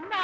no.